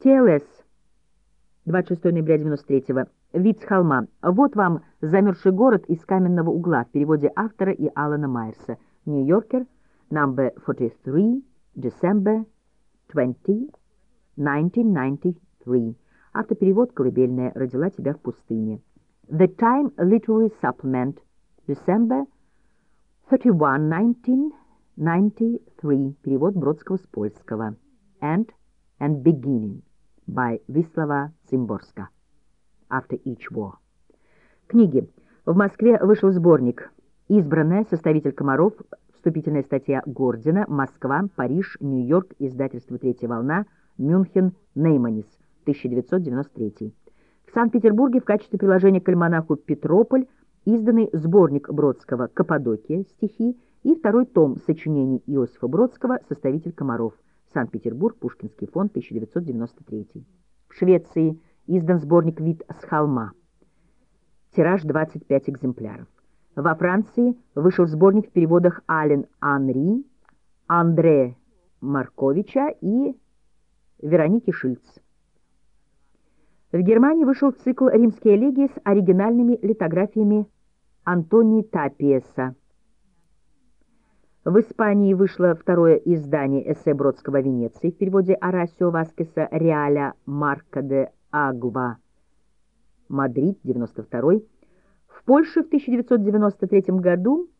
ТЛС. 26 ноября 93 Вид с холма. Вот вам «Замерзший город» из каменного угла в переводе автора и Алана Майерса. Нью-Йоркер, number 43, December 20, 1993. Автоперевод «Колыбельная» родила тебя в пустыне. The Time Literary Supplement, December 31, 1993. Перевод Бродского с польского. End and Beginning by Вислава Цимборска. After Each War. Книги. В Москве вышел сборник «Избранная», составитель Комаров, вступительная статья Гордина, Москва, Париж, Нью-Йорк, издательство «Третья волна», Мюнхен, Нейманис, 1993. В Санкт-Петербурге в качестве приложения к альманаху «Петрополь» изданный сборник Бродского «Каппадокия. Стихи» и второй том сочинений Иосифа Бродского «Составитель Комаров». Санкт-Петербург, Пушкинский фонд, 1993. В Швеции издан сборник «Вид с холма». Тираж 25 экземпляров. Во Франции вышел сборник в переводах Ален Анри, Андре Марковича и Вероники Шильц. В Германии вышел цикл «Римские элегии» с оригинальными литографиями Антонии Тапиеса. В Испании вышло второе издание эссе Бродского «Венеции» в переводе Арасио Васкеса Реаля Марка де Агва. Мадрид, 92 В Польше в 1993 году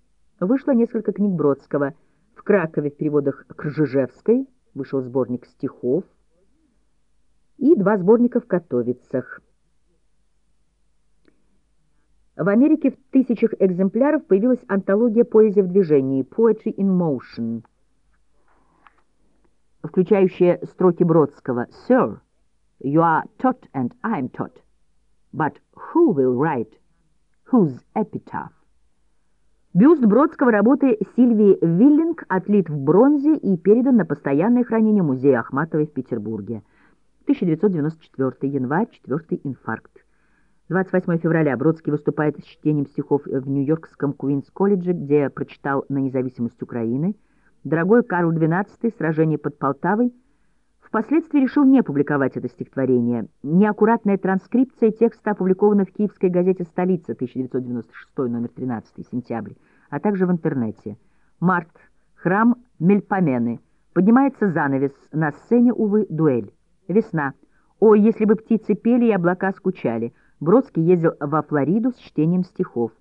вышло несколько книг Бродского. В Кракове в переводах Кржижевской вышел сборник стихов, и два сборника в Катовицах. В Америке в тысячах экземпляров появилась антология поэзии в движении «Poetry in Motion», включающая строки Бродского «Sir, you are taught and I am taught, but who will write whose epitaph?» Бюст Бродского работы Сильвии Виллинг отлит в бронзе и передан на постоянное хранение Музея Ахматовой в Петербурге. 1994, январь, 4 инфаркт. 28 февраля Бродский выступает с чтением стихов в Нью-Йоркском Куинс-колледже, где прочитал на независимость Украины. Дорогой Карл XII, сражение под Полтавой. Впоследствии решил не публиковать это стихотворение. Неаккуратная транскрипция текста опубликована в киевской газете «Столица» 1996, номер 13, сентябрь, а также в интернете. Март. Храм Мельпомены. Поднимается занавес. На сцене, увы, дуэль. Весна. Ой, если бы птицы пели и облака скучали. Бродский ездил во Флориду с чтением стихов.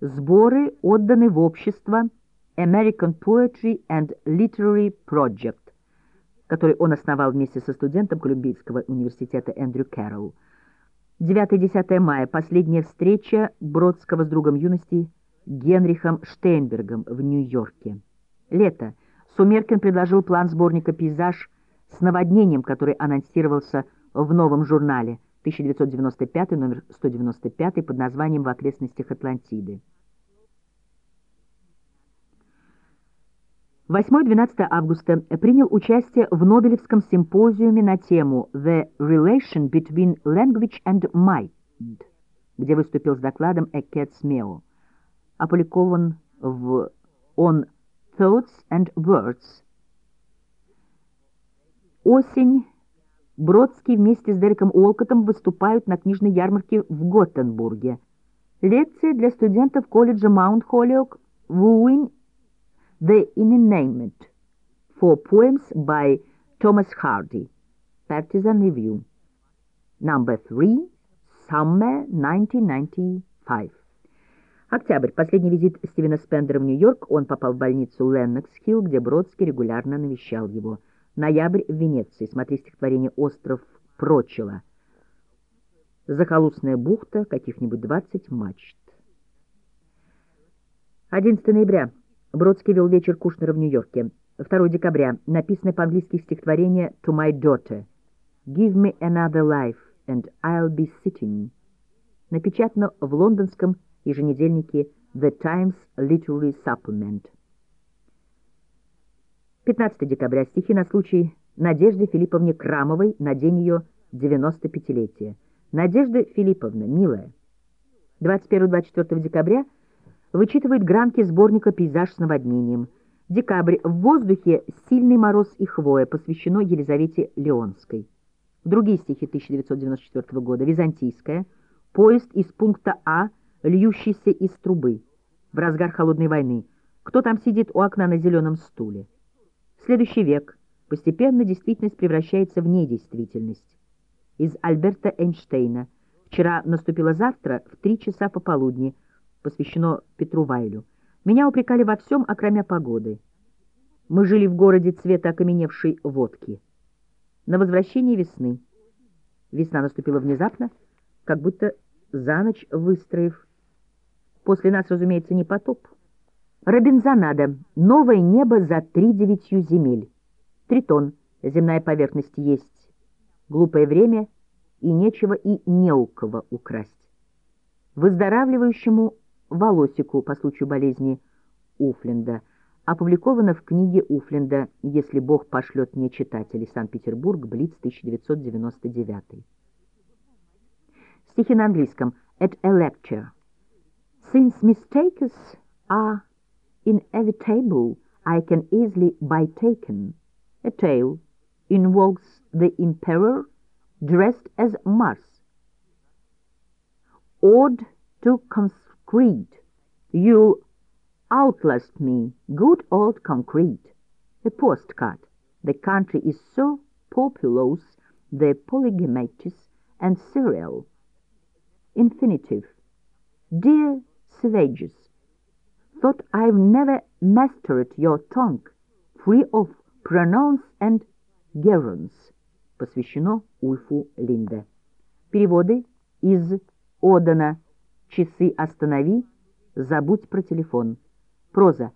Сборы отданы в общество American Poetry and Literary Project, который он основал вместе со студентом Колумбийского университета Эндрю Кэрролл. 9-10 мая. Последняя встреча Бродского с другом юности Генрихом Штейнбергом в Нью-Йорке. Лето. Сумеркин предложил план сборника «Пейзаж» с наводнением, который анонсировался в новом журнале 1995, номер 195 под названием «В окрестностях Атлантиды». 8-12 августа принял участие в Нобелевском симпозиуме на тему «The Relation Between Language and Mind», где выступил с докладом Экет Смео, опубликован в «On Thoughts and Words» Осень. Бродский вместе с Дереком Уолкотом выступают на книжной ярмарке в Готтенбурге. Лекция для студентов колледжа Маунт Холлиок «Wooing the Inanimate» for poems by Thomas Hardy. Partisan Review. Number 3. Summer 1995. Октябрь. Последний визит Стивена Спендера в Нью-Йорк. Он попал в больницу Леннокс-Хилл, где Бродский регулярно навещал его. Ноябрь в Венеции. Смотри стихотворение «Остров Прочела». Захолустная бухта, каких-нибудь 20 мачт. 11 ноября. Бродский вел вечер Кушнера в Нью-Йорке. 2 декабря. Написанное по-английски стихотворение «To my daughter». «Give me another life, and I'll be sitting». Напечатано в лондонском еженедельнике «The Times Literary Supplement». 15 декабря. Стихи на случай Надежды Филипповне Крамовой на день ее 95-летия. Надежда Филипповна, милая. 21-24 декабря вычитывает гранки сборника «Пейзаж с наводнением». Декабрь. В воздухе сильный мороз и хвоя. Посвящено Елизавете Леонской. Другие стихи 1994 года. Византийская. Поезд из пункта А, льющийся из трубы. В разгар холодной войны. Кто там сидит у окна на зеленом стуле? Следующий век. Постепенно действительность превращается в недействительность. Из Альберта Эйнштейна. Вчера наступило завтра в три часа пополудни. Посвящено Петру Вайлю. Меня упрекали во всем, окромя погоды. Мы жили в городе цвета окаменевшей водки. На возвращение весны. Весна наступила внезапно, как будто за ночь выстроив. После нас, разумеется, не потоп. Робинзонада. Новое небо за три девятью земель. Тритон. Земная поверхность есть. Глупое время, и нечего и не у кого украсть. Выздоравливающему волосику по случаю болезни Уфленда – Опубликовано в книге Уфленда «Если Бог пошлет мне читателей. Санкт-Петербург. Блиц. 1999». Стихи на английском. At a lecture. Since mistakes are inevitable, I can easily be taken. A tale involves the emperor dressed as Mars. Ode to concrete. You outlast me, good old concrete. A postcard. The country is so populous, the polygametis and cereal. Infinitive. Dear savages, thought I've never mastered your tongue, free of pronouns and gerunds. Посвящено Ульфу Линде. Переводы из Одана. Часы останови, забудь про телефон. Проза.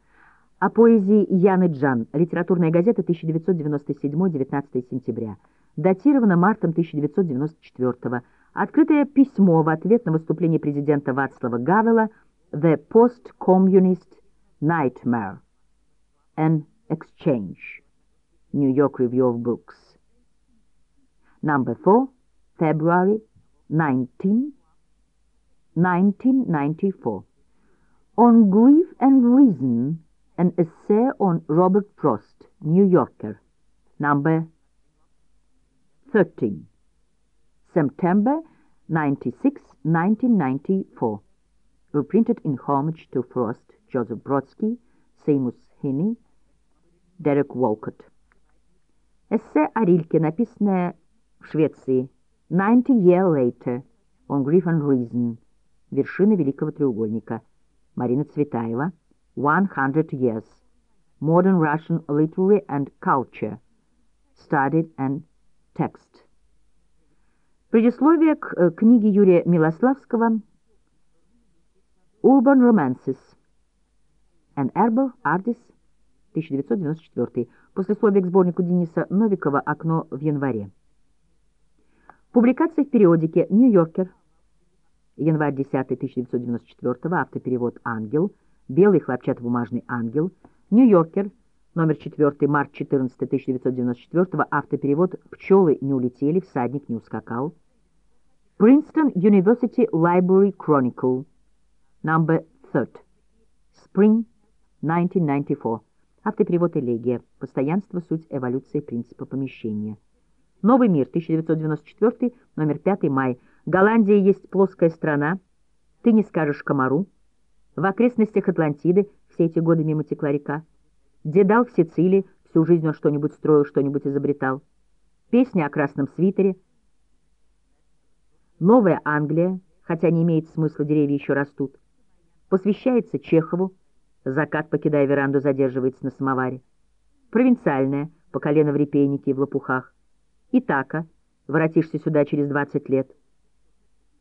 О поэзии Яны Джан. Литературная газета 1997-19 сентября. Датировано мартом 1994 Открытое письмо в ответ на выступление президента Вацлава Гавела «The Post-Communist Nightmare. An Exchange». New York Review of Books. Number 4, February 19, 1994. On Grief and Reason, an essay on Robert Frost, New Yorker, number 13, September 96, 1994. Reprinted in homage to Frost, Joseph Brodsky, Seamus Heaney, Derek Walcott. Эссе о Рильке, написанное в Швеции 90 Year Later, on Grief and Reason, вершина Великого Треугольника, Марина Цветаева, 100 Years, Modern Russian Literary and Culture, Studied and Text. Предисловие к э, книге Юрия Милославского Urban Romances, An Arbor Artist, 1994. Послесловие к сборнику Дениса Новикова. «Окно в январе». Публикация в периодике «Нью-Йоркер», Январь 10 1994 автоперевод «Ангел», белый хлопчатобумажный «Ангел», Нью-Йоркер, номер 4, март 14 1994 автоперевод «Пчелы не улетели, всадник не ускакал», Princeton University Library Chronicle, number 3, Spring 1994, автоперевод «Элегия», постоянство, суть эволюции принципа помещения. Новый мир, 1994, номер 5, май, Голландия есть плоская страна, ты не скажешь комару. В окрестностях Атлантиды все эти годы мимо текла река. Дедал в Сицилии, всю жизнь он что-нибудь строил, что-нибудь изобретал. Песня о красном свитере. Новая Англия, хотя не имеет смысла, деревья еще растут. Посвящается Чехову, закат, покидая веранду, задерживается на самоваре. Провинциальная, по колено в репейнике и в лопухах. Итака, воротишься сюда через 20 лет.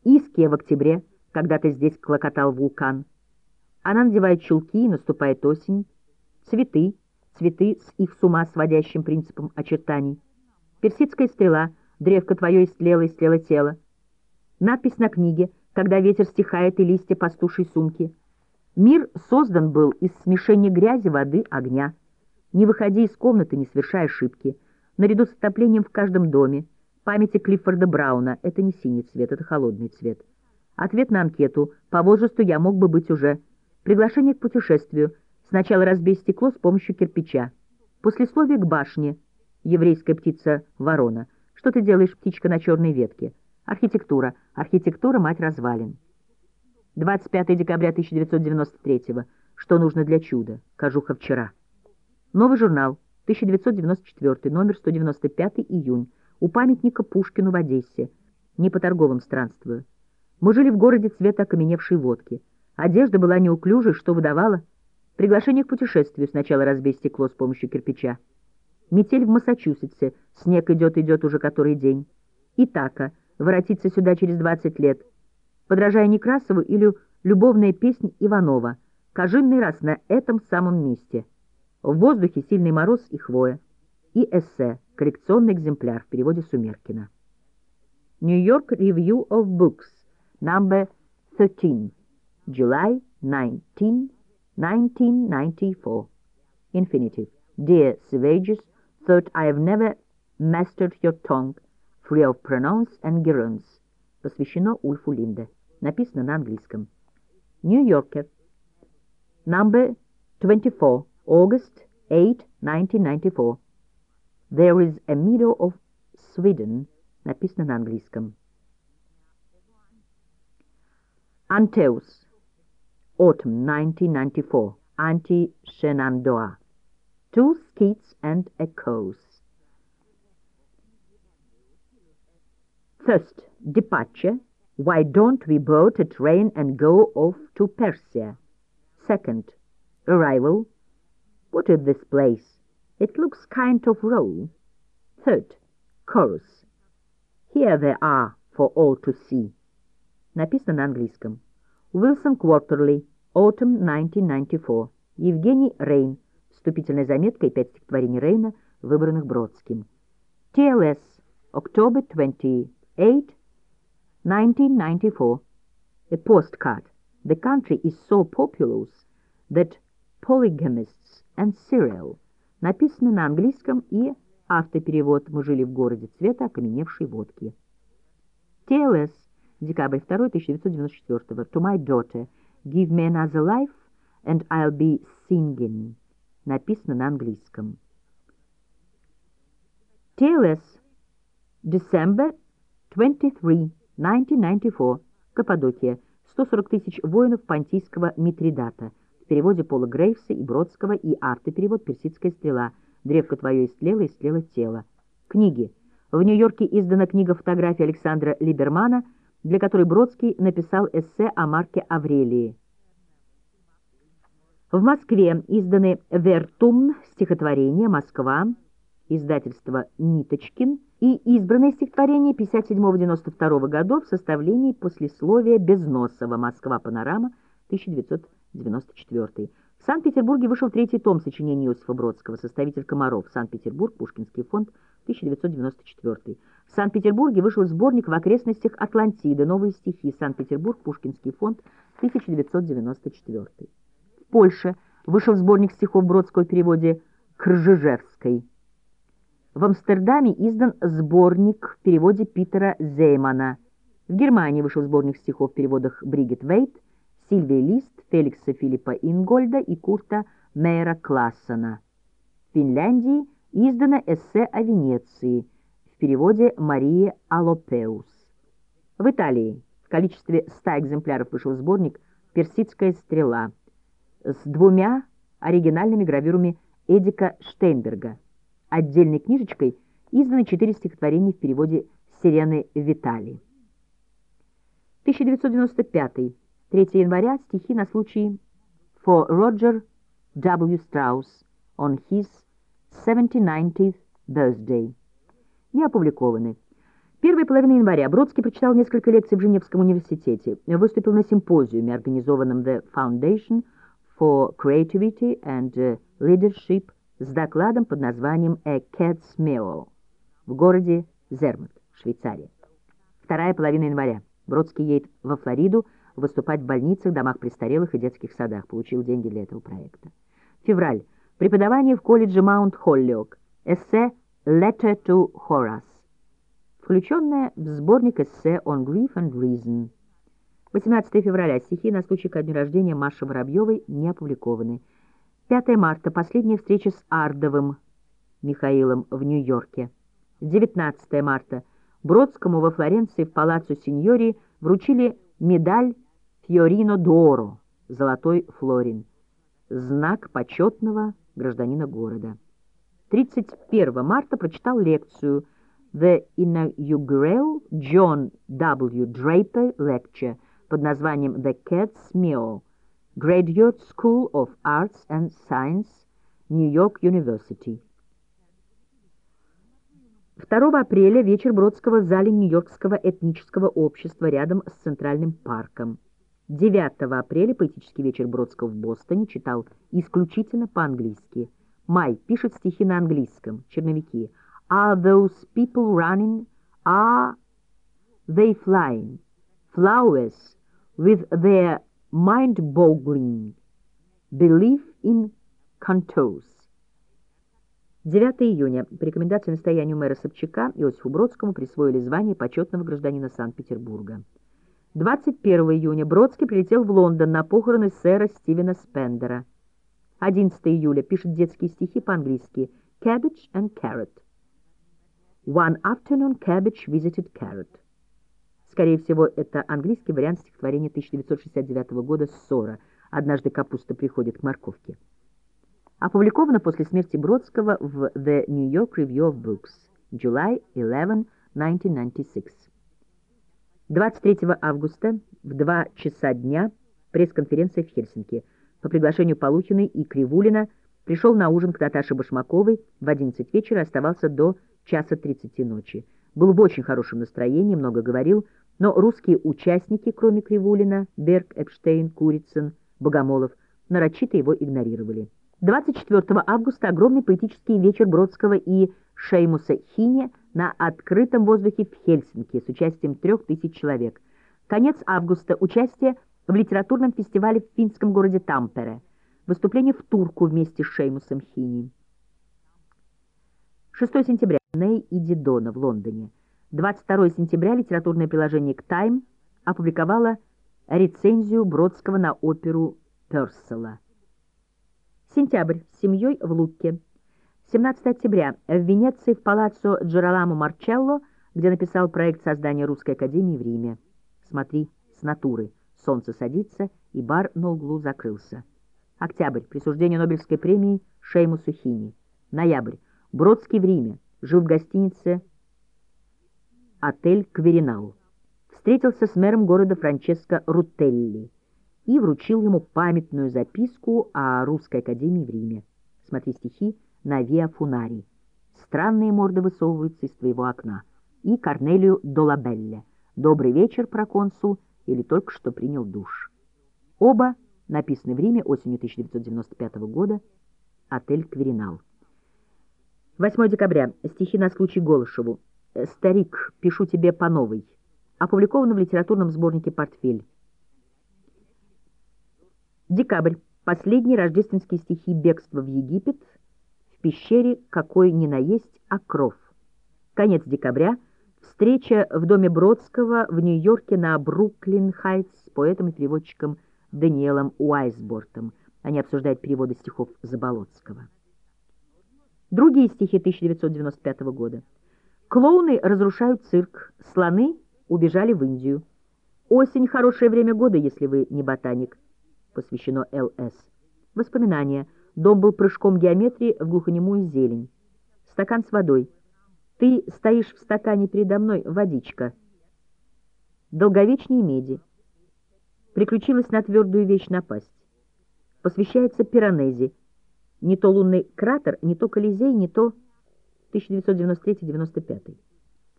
Иския в октябре, когда-то здесь клокотал вулкан. Она надевает чулки, и наступает осень. Цветы, цветы с их с ума сводящим принципом очертаний. Персидская стрела, древко твое истлело, истлело тело. Надпись на книге, когда ветер стихает и листья пастушей сумки. Мир создан был из смешения грязи, воды, огня. Не выходи из комнаты, не совершай ошибки. Наряду с отоплением в каждом доме, памяти Клиффорда Брауна. Это не синий цвет, это холодный цвет. Ответ на анкету. По возрасту я мог бы быть уже. Приглашение к путешествию. Сначала разбей стекло с помощью кирпича. Послесловие к башне. Еврейская птица ворона. Что ты делаешь, птичка на черной ветке? Архитектура. Архитектура — мать развалин. 25 декабря 1993 Что нужно для чуда? Кожуха вчера. Новый журнал. 1994, номер 195, июнь. У памятника Пушкину в Одессе. Не по торговым странствую. Мы жили в городе цвета окаменевшей водки. Одежда была неуклюжей, что выдавала. Приглашение к путешествию. Сначала разбей стекло с помощью кирпича. Метель в Массачусетсе. Снег идет-идет уже который день. Итака. Воротиться сюда через 20 лет. Подражая Некрасову или любовная песня Иванова. Кожинный раз на этом самом месте. В воздухе сильный мороз и хвоя. И эссе. Коллекционный экземпляр в переводе Сумеркина. New York Review of Books. Number 13. July 19, 1994. Infinitive. Dear Savages, thought I have never mastered your tongue, free of pronouns and gerunds. Посвящено Ульфу Линде. Написано на английском. New Yorker. Number 24, August 8, 1994. There is a meadow of Sweden. Написано на английском. Anteus, Autumn 1994, Anti-Shenandoah. Two Skits and Echoes. First, departure. Why don't we board a train and go off to Persia? Second, arrival. What is this place? It looks kind of raw. Third, chorus. Here they are for all to see. Написано на английском. Wilson Quarterly, Autumn 1994. Евгений Рейн. Вступительная заметка и пять стихотворений Рейна, выбранных Бродским. TLS, October 28, 1994. A postcard. The country is so populous that polygamists and serial. Написано на английском и автоперевод «Мы жили в городе цвета окаменевшей водки». TLS, Декабрь 2, 1994. To my daughter, give me another life, and I'll be singing. Написано на английском. TLS. December 23, 1994. Каппадокия. 140 тысяч воинов понтийского Митридата. В переводе Пола Грейвса и Бродского и арты-перевод «Персидская стрела». Древко твое истлело, истлело тело. Книги. В Нью-Йорке издана книга фотографии Александра Либермана – для которой Бродский написал эссе о Марке Аврелии. В Москве изданы «Вертум», стихотворение «Москва», издательство «Ниточкин» и избранное стихотворение 57-92 годов в составлении послесловия Безносова «Москва. Панорама», 1994. В Санкт-Петербурге вышел третий том сочинений Иосифа Бродского «Составитель комаров. Санкт-Петербург. Пушкинский фонд. 1994». В Санкт-Петербурге вышел сборник в окрестностях Атлантиды «Новые стихи. Санкт-Петербург. Пушкинский фонд. 1994». В Польше вышел сборник стихов Бродского в переводе Кржижевской. В Амстердаме издан сборник в переводе Питера Зеймана. В Германии вышел сборник стихов в переводах Бригит Вейт, Сильвии Лист, Феликса Филиппа Ингольда и Курта Мейера Классена. В Финляндии издано эссе о Венеции – в переводе Марии Алопеус. В Италии в количестве 100 экземпляров вышел сборник «Персидская стрела» с двумя оригинальными гравюрами Эдика Штейнберга. Отдельной книжечкой изданы четыре стихотворения в переводе Сирены Витали. 1995. 3 января. Стихи на случай for Roger W. Strauss on his 79th birthday не опубликованы. Первой половины января Бродский прочитал несколько лекций в Женевском университете, выступил на симпозиуме, организованном The Foundation for Creativity and Leadership с докладом под названием «A Cat's Meow» в городе Зермат, Швейцария. Вторая половина января. Бродский едет во Флориду выступать в больницах, домах престарелых и детских садах. Получил деньги для этого проекта. Февраль. Преподавание в колледже Маунт-Холлиок. Эссе Letter to Horace, включенная в сборник эссе On Grief and Reason. 18 февраля. Стихи на случай ко дню рождения Маши Воробьевой не опубликованы. 5 марта. Последняя встреча с Ардовым Михаилом в Нью-Йорке. 19 марта. Бродскому во Флоренции в Палаццо Синьори вручили медаль Фьорино Доро, золотой флорин, знак почетного гражданина города. 31 марта прочитал лекцию «The Inaugural John W. Draper Lecture» под названием «The Cat's Meow», Graduate School of Arts and Science, York University. 2 апреля вечер Бродского в зале Нью-Йоркского этнического общества рядом с Центральным парком. 9 апреля поэтический вечер Бродского в Бостоне читал исключительно по-английски. Май пишет стихи на английском, черновики. Are those people running? Are they flying? Flowers with their mind-boggling belief in contours. 9 июня. По рекомендации настоянию мэра Собчака Иосифу Бродскому присвоили звание почетного гражданина Санкт-Петербурга. 21 июня Бродский прилетел в Лондон на похороны сэра Стивена Спендера. 11 июля пишет детские стихи по-английски «Cabbage and Carrot». «One afternoon cabbage visited carrot». Скорее всего, это английский вариант стихотворения 1969 года «Ссора». Однажды капуста приходит к морковке. Опубликовано после смерти Бродского в The New York Review of Books, July 11, 1996. 23 августа в 2 часа дня пресс-конференция в Хельсинки. По приглашению Полухиной и Кривулина пришел на ужин к Наташе Башмаковой в 11 вечера оставался до часа 30 ночи. Был в очень хорошем настроении, много говорил, но русские участники, кроме Кривулина, Берг, Эпштейн, Курицын, Богомолов, нарочито его игнорировали. 24 августа огромный поэтический вечер Бродского и Шеймуса Хине на открытом воздухе в Хельсинки с участием трех тысяч человек. Конец августа – участие в литературном фестивале в финском городе Тампере. Выступление в Турку вместе с Шеймусом Хини. 6 сентября. Ней и Дидона в Лондоне. 22 сентября литературное приложение к «Тайм» опубликовало рецензию Бродского на оперу Персела. Сентябрь. С семьей в Лукке. 17 октября. В Венеции в палаццо Джероламо Марчелло, где написал проект создания Русской Академии в Риме. Смотри, с натуры. Солнце садится, и бар на углу закрылся. Октябрь. Присуждение Нобелевской премии Шейму Сухини. Ноябрь. Бродский в Риме. Жил в гостинице отель «Кверинал». Встретился с мэром города Франческо Рутелли и вручил ему памятную записку о Русской академии в Риме. Смотри стихи на Виа Фунари. Странные морды высовываются из твоего окна. И Корнелию Долабелле. Добрый вечер, проконсул, или только что принял душ. Оба написаны в Риме осенью 1995 года. Отель «Кверинал». 8 декабря. Стихи на случай Голышеву. «Старик, пишу тебе по новой». Опубликовано в литературном сборнике «Портфель». Декабрь. Последние рождественские стихи «Бегство в Египет» в пещере «Какой ни наесть окров». Конец декабря. Встреча в доме Бродского в Нью-Йорке на Бруклин-Хайтс с поэтом и переводчиком Даниэлом Уайсбортом. Они обсуждают переводы стихов Заболоцкого. Другие стихи 1995 года. Клоуны разрушают цирк, слоны убежали в Индию. Осень — хорошее время года, если вы не ботаник. Посвящено ЛС. Воспоминания. Дом был прыжком геометрии в глухонемую зелень. Стакан с водой. Ты стоишь в стакане передо мной, водичка. Долговечнее меди. Приключилась на твердую вещь напасть. Посвящается Пиранези. Не то лунный кратер, не то Колизей, не то... 1993-95.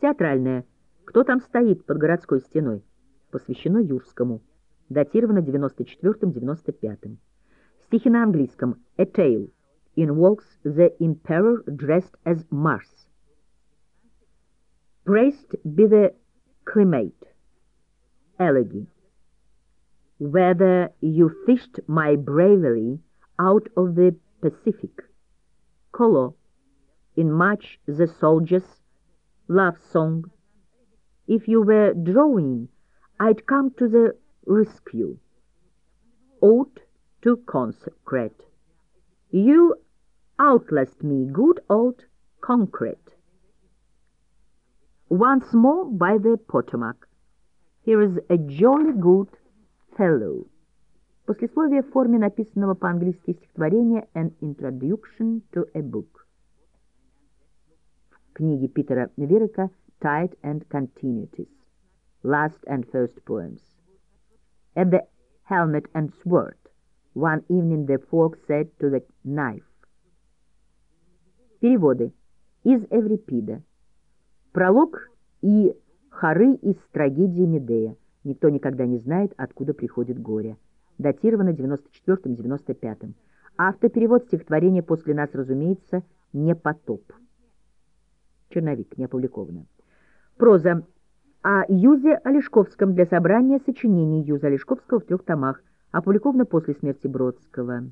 Театральная. «Кто там стоит под городской стеной?» Посвящено Юрскому. Датировано 94-95. Стихи на английском. A Tale. In walks the Emperor dressed as Mars. Praised be the climate. Elegy. Whether you fished my bravery out of the Pacific. Color in March the Soldier's love song. If you were drawing, I'd come to the rescue. Ode to consecrate. You outlast me, good old concrete. Once more by the Potomac. Here is a jolly good fellow. Послесловие в форме написанного по-английски стихотворения An Introduction to a Book. В книге Питера Верека Tide and Continuities. Last and First Poems. At the helmet and sword, one evening the fork said to the knife. Переводы из Эврипида. Пролог и хоры из трагедии Медея. Никто никогда не знает, откуда приходит горе. Датировано 94-95. Автоперевод стихотворения «После нас, разумеется, не потоп». Черновик, не опубликовано. Проза. О Юзе Олешковском для собрания сочинений Юза Олешковского в трех томах. Опубликовано после смерти Бродского.